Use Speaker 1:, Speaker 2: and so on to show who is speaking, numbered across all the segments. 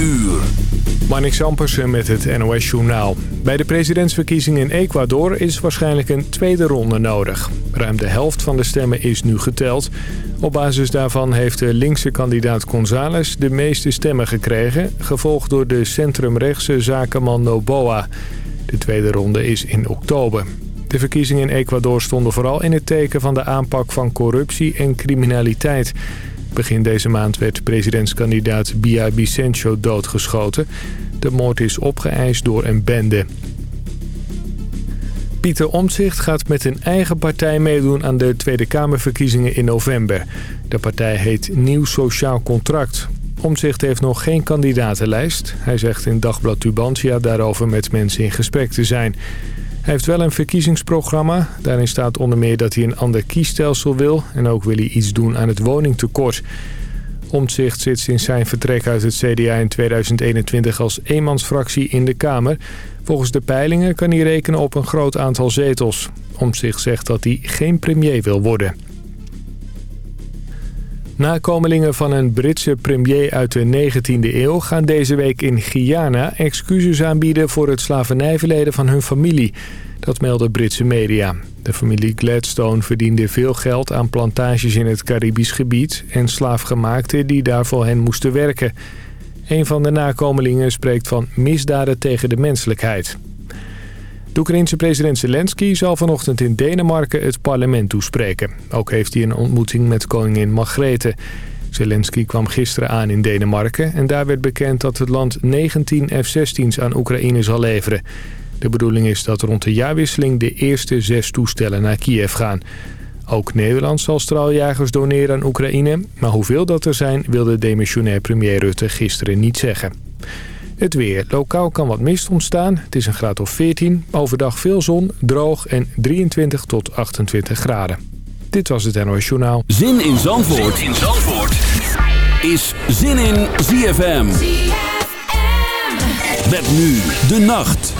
Speaker 1: uur.
Speaker 2: Ampersen met het NOS-journaal. Bij de presidentsverkiezingen in Ecuador is waarschijnlijk een tweede ronde nodig. Ruim de helft van de stemmen is nu geteld. Op basis daarvan heeft de linkse kandidaat González de meeste stemmen gekregen... gevolgd door de centrumrechtse zakenman Noboa. De tweede ronde is in oktober. De verkiezingen in Ecuador stonden vooral in het teken van de aanpak van corruptie en criminaliteit... Begin deze maand werd presidentskandidaat Bia Vicencio doodgeschoten. De moord is opgeëist door een bende. Pieter Omtzigt gaat met een eigen partij meedoen aan de Tweede Kamerverkiezingen in november. De partij heet Nieuw Sociaal Contract. Omtzigt heeft nog geen kandidatenlijst. Hij zegt in Dagblad Tubantia daarover met mensen in gesprek te zijn. Hij heeft wel een verkiezingsprogramma. Daarin staat onder meer dat hij een ander kiesstelsel wil... en ook wil hij iets doen aan het woningtekort. Omtzigt zit sinds zijn vertrek uit het CDA in 2021 als eenmansfractie in de Kamer. Volgens de peilingen kan hij rekenen op een groot aantal zetels. Omtzigt zegt dat hij geen premier wil worden. Nakomelingen van een Britse premier uit de 19e eeuw gaan deze week in Guyana excuses aanbieden voor het slavernijverleden van hun familie. Dat melden Britse media. De familie Gladstone verdiende veel geld aan plantages in het Caribisch gebied en slaafgemaakten die daar voor hen moesten werken. Een van de nakomelingen spreekt van misdaden tegen de menselijkheid. De Oekraïense president Zelensky zal vanochtend in Denemarken het parlement toespreken. Ook heeft hij een ontmoeting met koningin Margrethe. Zelensky kwam gisteren aan in Denemarken en daar werd bekend dat het land 19 F-16's aan Oekraïne zal leveren. De bedoeling is dat rond de jaarwisseling de eerste zes toestellen naar Kiev gaan. Ook Nederland zal straaljagers doneren aan Oekraïne, maar hoeveel dat er zijn wil de demissionair premier Rutte gisteren niet zeggen. Het weer. Lokaal kan wat mist ontstaan. Het is een graad of 14. Overdag veel zon, droog en 23 tot 28 graden. Dit was het NOS Journaal.
Speaker 1: Zin in Zandvoort, zin in Zandvoort. is Zin in ZFM. ZFM. Met nu de nacht.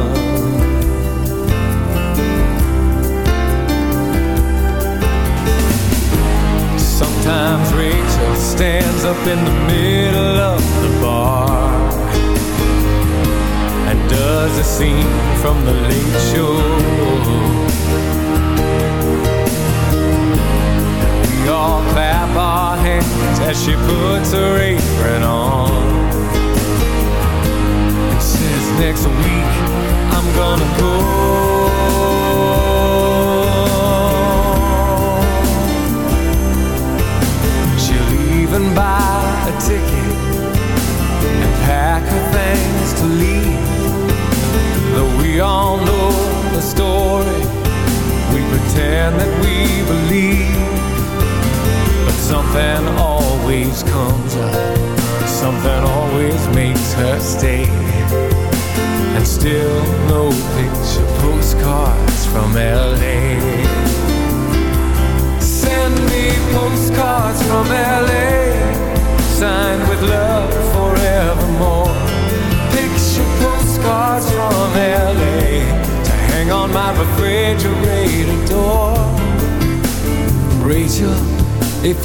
Speaker 3: Stands up in the middle of the bar and does a scene from the late show. We all clap our hands as she puts her apron on and says, Next week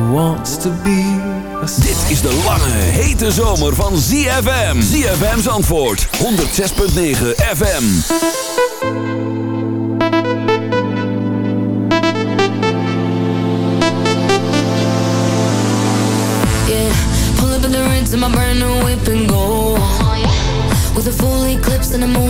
Speaker 3: who wants to be a.
Speaker 4: Dit is de lange, hete zomer van ZFM. ZFM's antwoord, 106.9 FM.
Speaker 5: Yeah, pull up in the rinse in my brand new whip and go With a full eclipse and the moon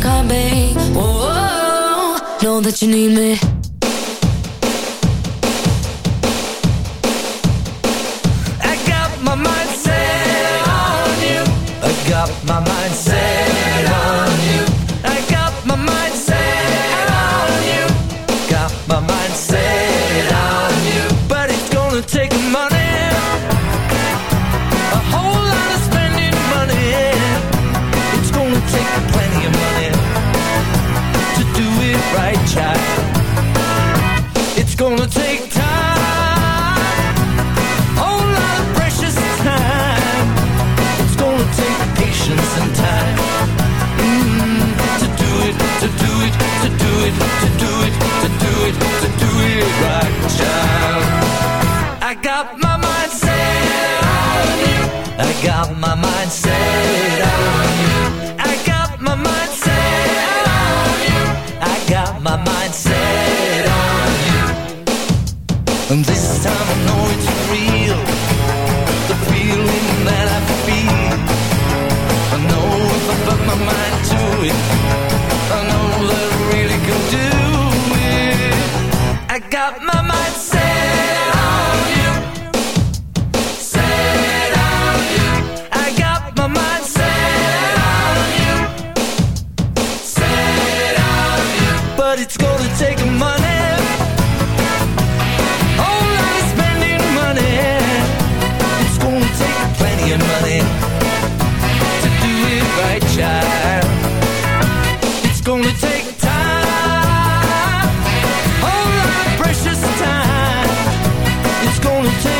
Speaker 5: come call oh, oh, -oh. know that you need me.
Speaker 4: my mind say only take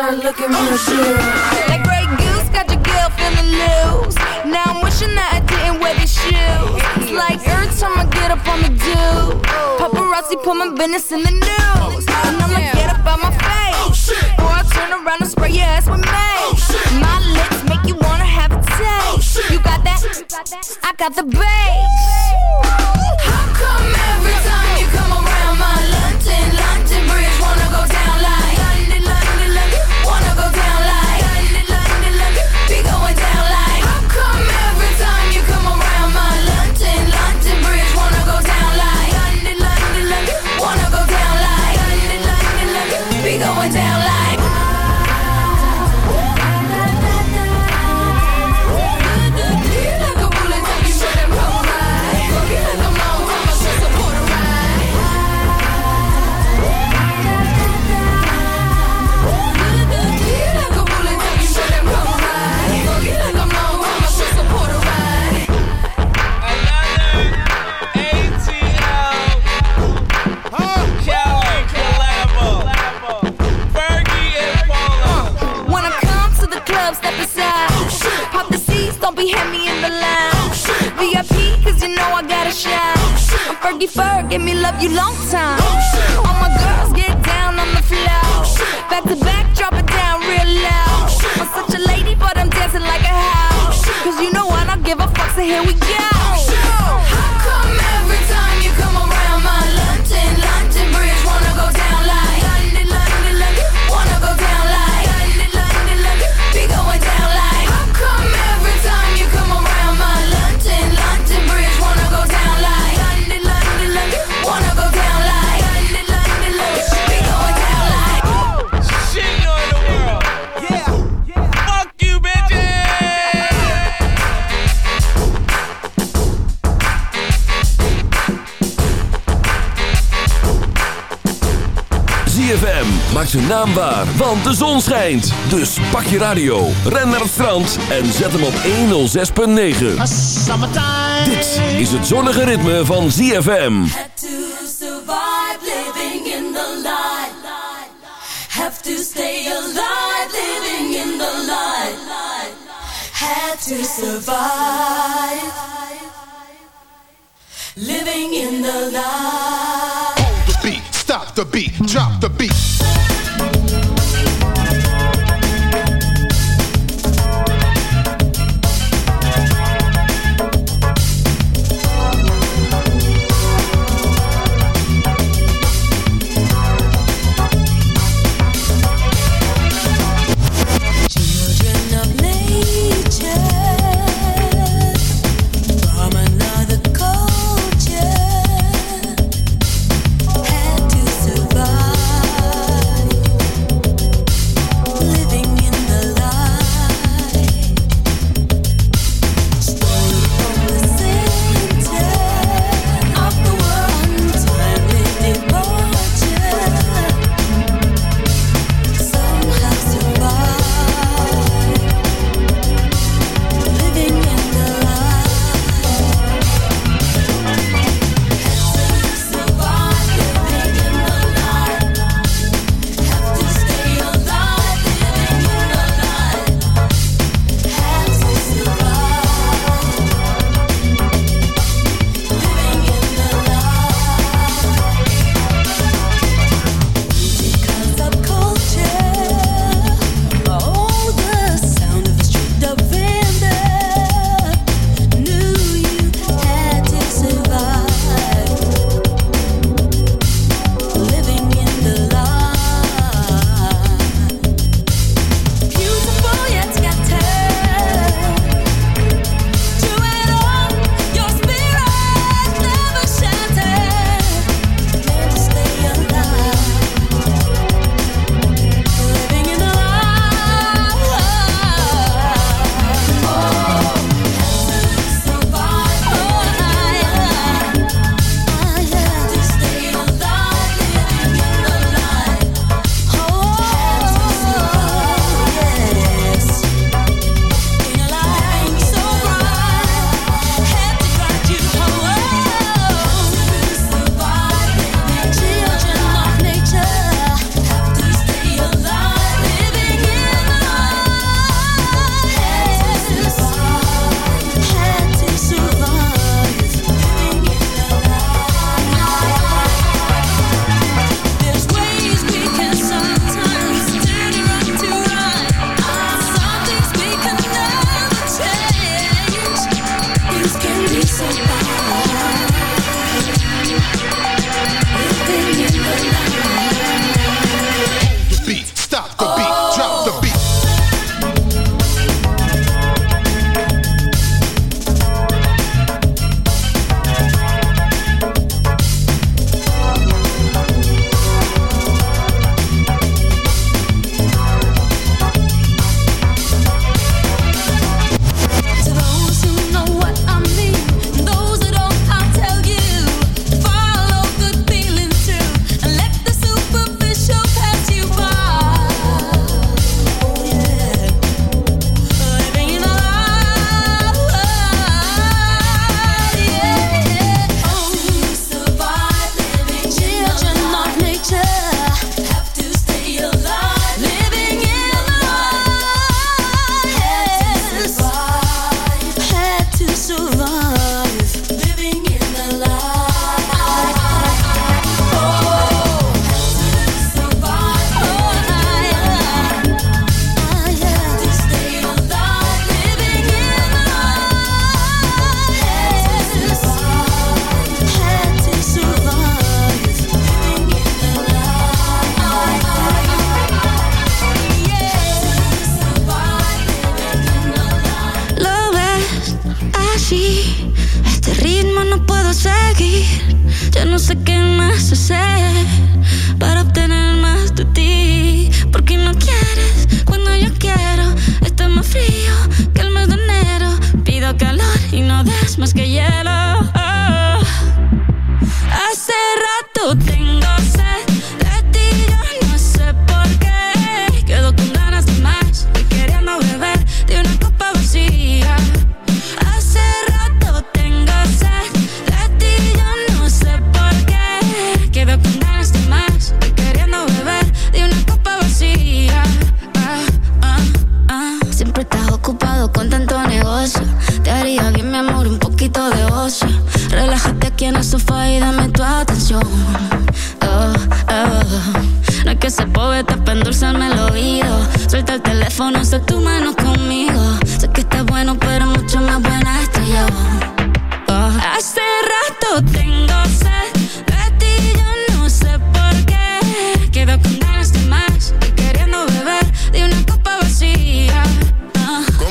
Speaker 1: start looking
Speaker 6: naam want de zon schijnt. Dus pak je radio, ren naar het strand en zet hem op 106.9. Dit is het zonnige ritme van ZFM.
Speaker 1: Have to survive living in the light. Have to stay alive living in the light. Have to survive living in the light.
Speaker 7: Hold the beat, stop the beat, drop the beat.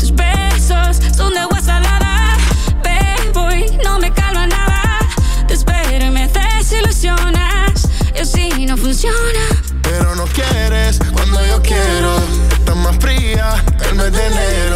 Speaker 8: Tus besos son de agua salada, ve, voy, no me calma nada. Te espero y me desilusionas, yo sí no funciona.
Speaker 9: Pero no quieres cuando yo quiero, estás fría, el mes de enero.